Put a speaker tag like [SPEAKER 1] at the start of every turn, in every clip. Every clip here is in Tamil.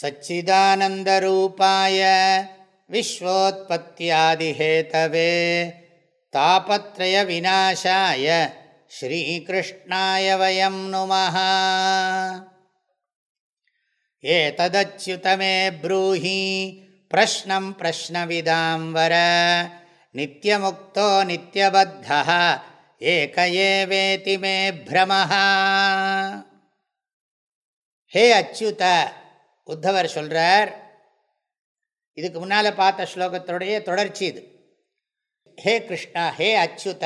[SPEAKER 1] सच्चिदानन्दरूपाय विश्वोत्पत्त्यादिहेतवे तापत्रयविनाशाय श्रीकृष्णाय वयं नुमः एतदच्युतमे ब्रूहि प्रश्नं प्रश्नविदां वर नित्यमुक्तो नित्यबद्धः एक एवेति मे भ्रमः हे अच्युत உத்தவர் சொல்கிறார் இதுக்கு முன்னால் பார்த்த ஸ்லோகத்தோடைய தொடர்ச்சி இது. ஹே கிருஷ்ணா ஹே அச்சுத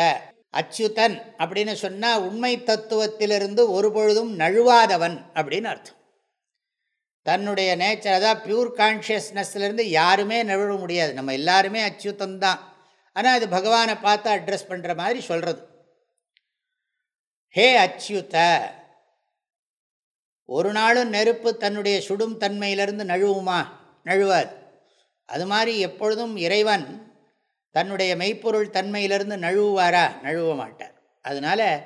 [SPEAKER 1] அச்சுதன் அப்படின்னு சொன்னால் உண்மை தத்துவத்திலிருந்து ஒரு பொழுதும் நழுவாதவன் அப்படின்னு அர்த்தம். தன்னுடைய நேச்சர் அதாவது பியூர் கான்ஷியஸ்னஸ்லேருந்து யாருமே நழுவ முடியாது. நம்ம எல்லாருமே அச்சுத்தம் தான். ஆனால் அது பகவானை பார்த்து அட்ரஸ் பண்ணுற மாதிரி சொல்கிறது ஹே அச்சுத ஒரு நாளும் நெருப்பு தன்னுடைய சுடும் தன்மையிலிருந்து நழுவுமா? நழுவாது. அது மாதிரி எப்பொழுதும் இறைவன் தன்னுடைய மெய்ப்பொருள் தன்மையிலிருந்து நழுவுவாரா? நழுவ மாட்டார். அதனால்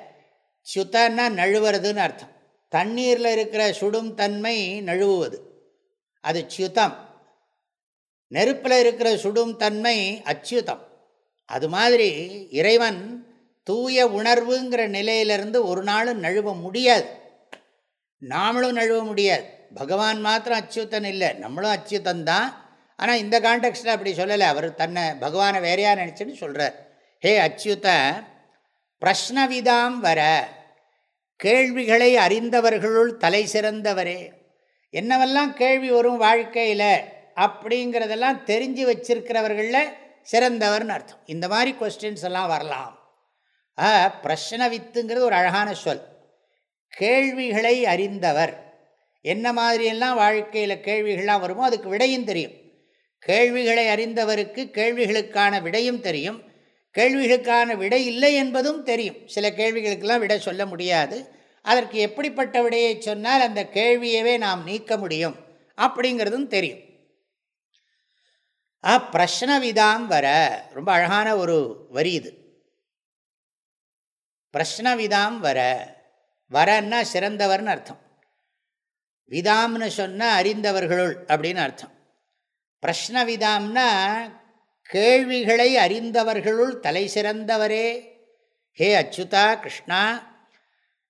[SPEAKER 1] சுத்தன்னா நழுவுறதுன்னு அர்த்தம். தண்ணீரில் இருக்கிற சுடும் தன்மை நழுவுவது. அது சுத்தம் நெருப்பில் இருக்கிற சுடும் தன்மை அச்சுதம் அது மாதிரி இறைவன் தூய உணர்வுங்கிற நிலையிலிருந்து ஒரு நாளும் நழுவ முடியாது. நாமளும் நழுவ முடியாது. பகவான் மாத்திரம் அச்சுத்தன் இல்லை. நம்மளும் அச்சுத்தன் தான். ஆனால் இந்த கான்டெக்ட்டில் அப்படி சொல்லலை. அவர் தன்னை பகவானை வேறையாக நினச்சின்னு சொல்கிறார் ஹே அச்சுத்த பிரஷ்னவிதாம் வர கேள்விகளை அறிந்தவர்களுள் தலை சிறந்தவரே. என்னவெல்லாம் கேள்வி வரும் வாழ்க்கையில் அப்படிங்கிறதெல்லாம் தெரிஞ்சு வச்சிருக்கிறவர்களில் சிறந்தவர்னு அர்த்தம். இந்த மாதிரி கொஸ்டின்ஸ் எல்லாம் வரலாம். பிரஷ்ன வித்துங்கிறது ஒரு அழகான சொல். கேள்விகளை அறிந்தவர். என்ன மாதிரியெல்லாம் வாழ்க்கையில் கேள்விகள்லாம் வருமோ அதுக்கு விடையும் தெரியும். கேள்விகளை அறிந்தவருக்கு கேள்விகளுக்கான விடையும் தெரியும். கேள்விகளுக்கான விடை இல்லை என்பதும் தெரியும். சில கேள்விகளுக்கெல்லாம் விடை சொல்ல முடியாது. அதற்கு எப்படிப்பட்ட விடையை சொன்னால் அந்த கேள்வியவே நாம் நீக்க முடியும் அப்படிங்கிறதும் தெரியும். ஆ பிரஷ்னவிதாம் வர. ரொம்ப அழகான ஒரு வரி இது. பிரஷ்னவிதாம் வர. வரன்னா சிறந்தவர்னு அர்த்தம். விதாம்னு சொன்னால் அறிந்தவர்களுள் அப்படின்னு அர்த்தம். பிரஷ்ன விதாம்னா கேள்விகளை அறிந்தவர்களுள் தலை சிறந்தவரே. ஹே அச்சுதா கிருஷ்ணா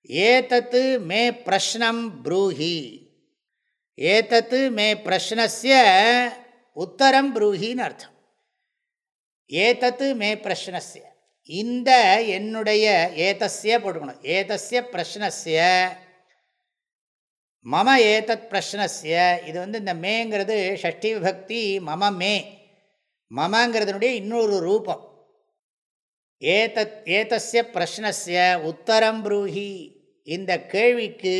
[SPEAKER 1] ஏதத்து மே பிரஷ்னம் ப்ரூஹி. ஏதத்து மே பிரஷ்னஸ்ய உத்தரம் ப்ரூஹின்னு அர்த்தம். ஏதத்து மே பிரஷ்னஸ்ய. இந்த என்னுடைய ஏதஸ்ய போட்டுக்கணும். ஏதஸ்ய பிரஷ்னஸ்ய. மம ஏதத் பிரஷ்னஸ்ய. இது வந்து இந்த மேங்கிறது ஷஷ்டி விபக்தி மம மே. மமங்கிறதுனுடைய இன்னொரு ரூபம். ஏதத் ஏதஸ்ய பிரஷ்னஸ்ய. உத்தரம் ப்ரூஹி. இந்த கேள்விக்கு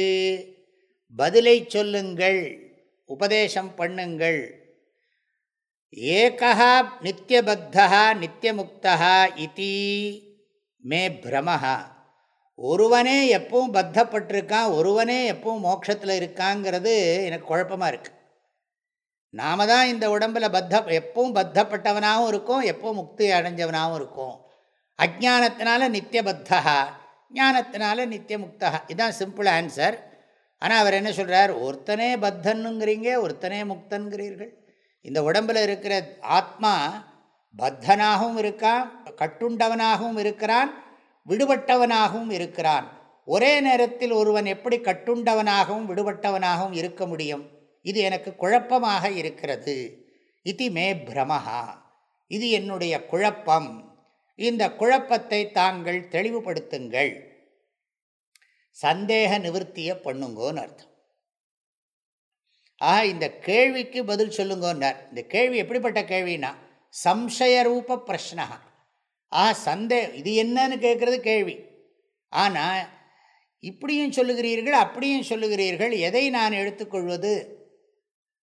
[SPEAKER 1] பதிலை சொல்லுங்கள். உபதேசம் பண்ணுங்கள். ஏகா நித்தியபத்தா நித்தியமுக்தா இத்தி மே பிரமஹா. ஒருவனே எப்பவும் பத்தப்பட்டிருக்கான் ஒருவனே எப்பவும் மோட்சத்தில் இருக்காங்கிறது எனக்கு குழப்பமாக இருக்குது நாம தான் இந்த உடம்பில் பத்த எப்பவும் பத்தப்பட்டவனாகவும் இருக்கும் எப்பவும் முக்தி அடைஞ்சவனாகவும் இருக்கும். அஜானத்தினால நித்தியபத்தா ஞானத்தினால நித்தியமுக்தா இதுதான் சிம்பிள் ஆன்சர் ஆனால் அவர் என்ன சொல்கிறார் ஒருத்தனே பத்தனுங்கிறீங்க ஒருத்தனே முக்தன்கிறீர்கள். இந்த உடம்பில் இருக்கிற ஆத்மா பத்தனாகவும் இருக்கான் கட்டுண்டவனாகவும் இருக்கிறான் விடுபட்டவனாகவும் இருக்கிறான். ஒரே நேரத்தில் ஒருவன் எப்படி கட்டுண்டவனாகவும் விடுபட்டவனாகவும் இருக்க முடியும்? இது எனக்கு குழப்பமாக இருக்கிறது. இது மே பிரமஹா. இது என்னுடைய குழப்பம். இந்த குழப்பத்தை தாங்கள் தெளிவுபடுத்துங்கள். சந்தேக நிவர்த்தியை பண்ணுங்கோன்னு அர்த்தம். ஆக இந்த கேள்விக்கு பதில் சொல்லுங்கன்னார். இந்த கேள்வி எப்படிப்பட்ட கேள்வினா சம்சயரூப பிரஷ்னா ஆ சந்தே இது என்னன்னு கேட்குறது கேள்வி. ஆனால் இப்படியும் சொல்லுகிறீர்கள் அப்படியும் சொல்லுகிறீர்கள் எதை நான் எடுத்துக்கொள்வது?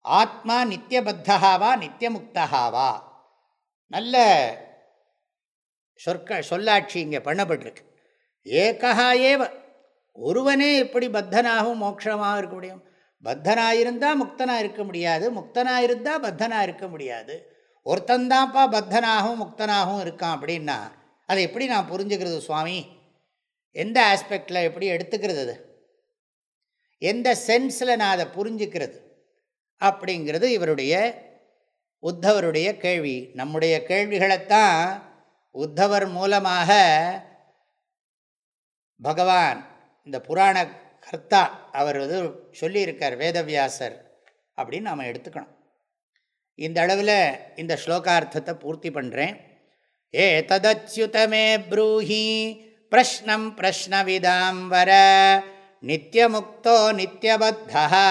[SPEAKER 1] ஆத்மா நித்தியபத்தகாவா நித்தியமுக்தகாவா நல்ல சொற்க சொல்லாட்சி இங்கே பண்ணப்பட்டிருக்கு. ஏகா ஏவ ஒருவனே எப்படி பத்தனாகவும் மோட்சமாகவும் இருக்க முடியும்? பத்தனாக இருந்தால் முக்தனாக இருக்க முடியாது முக்தனாக இருந்தால் பத்தனாக இருக்க முடியாது. ஒருத்தந்தான்ப்பா பத்தனாகவும் முக்தனாகவும் இருக்கான் அப்படின்னா அதை எப்படி நான் புரிஞ்சுக்கிறது சுவாமி? எந்த ஆஸ்பெக்டில் எப்படி எடுத்துக்கிறது அது? எந்த சென்ஸில் நான் அதை புரிஞ்சுக்கிறது? அப்படிங்கிறது இவருடைய உத்தவருடைய கேள்வி. நம்முடைய கேள்விகளைத்தான் உத்தவர் மூலமாக பகவான் இந்த புராண கர்த்தா அவர் வந்து சொல்லியிருக்கார் வேதவியாசர் அப்படின்னு நாம் எடுத்துக்கணும் இந்த அளவில் இந்த ஸ்லோகார்த்தத்தை பூர்த்தி பண்ணுறேன் ஏ ததச்சுதமே ப்ரூஹி பிரஷ்னம் பிரஷ்னவிதாம் வர நித்தியமுக்தோ நித்தியபத்தா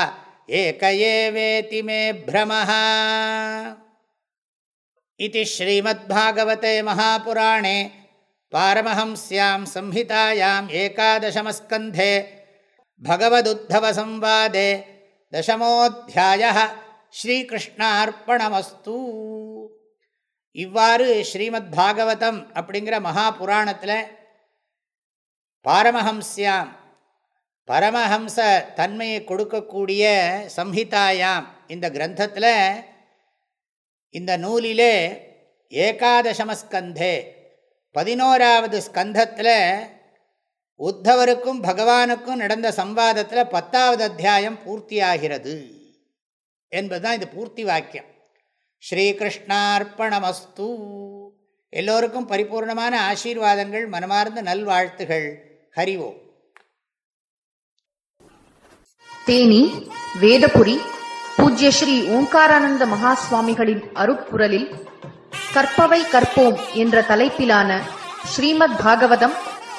[SPEAKER 1] ஏக ஏவேதி மே பிரமः इति श्रीमद्भागवते महापुराणे पारमहंस्यां संहितायाम् एकादशमस्कन्धे भगवदुद्धवसंवादे दशमोऽध्यायः ஸ்ரீகிருஷ்ணார்ப்பணமஸ்து இவ்வாறு ஸ்ரீமத் பாகவதம் அப்படிங்கிற மகாபுராணத்தில் பாரமஹம்ஸ்யாம் பரமஹம்ச தன்மையை கொடுக்கக்கூடிய சம்ஹிதாயாம் இந்த கிரந்தத்தில் இந்த நூலிலே ஏகாதசமஸ்கந்தே பதினோராவது ஸ்கந்தத்தில் உத்தவருக்கும் பகவானுக்கும் நடந்த சம்வாதத்தில் பத்தாவது அத்தியாயம் பூர்த்தியாகிறது என்பதுதான் இது பூர்த்தி வாக்கியம். ஸ்ரீகிருஷ்ணார்ப்பணமஸ்து. எல்லோருக்கும் பரிபூர்ணமான ஆசீர்வாதங்கள் மனமார்ந்த நல்வாழ்த்துகள். ஹரிவோம்
[SPEAKER 2] தேனி வேதபுரி பூஜ்ய ஸ்ரீ ஓங்காரானந்த மகா சுவாமிகளின் அருப்புரலில் கற்பவை கற்போம் என்ற தலைப்பிலான ஸ்ரீமத் பாகவதம்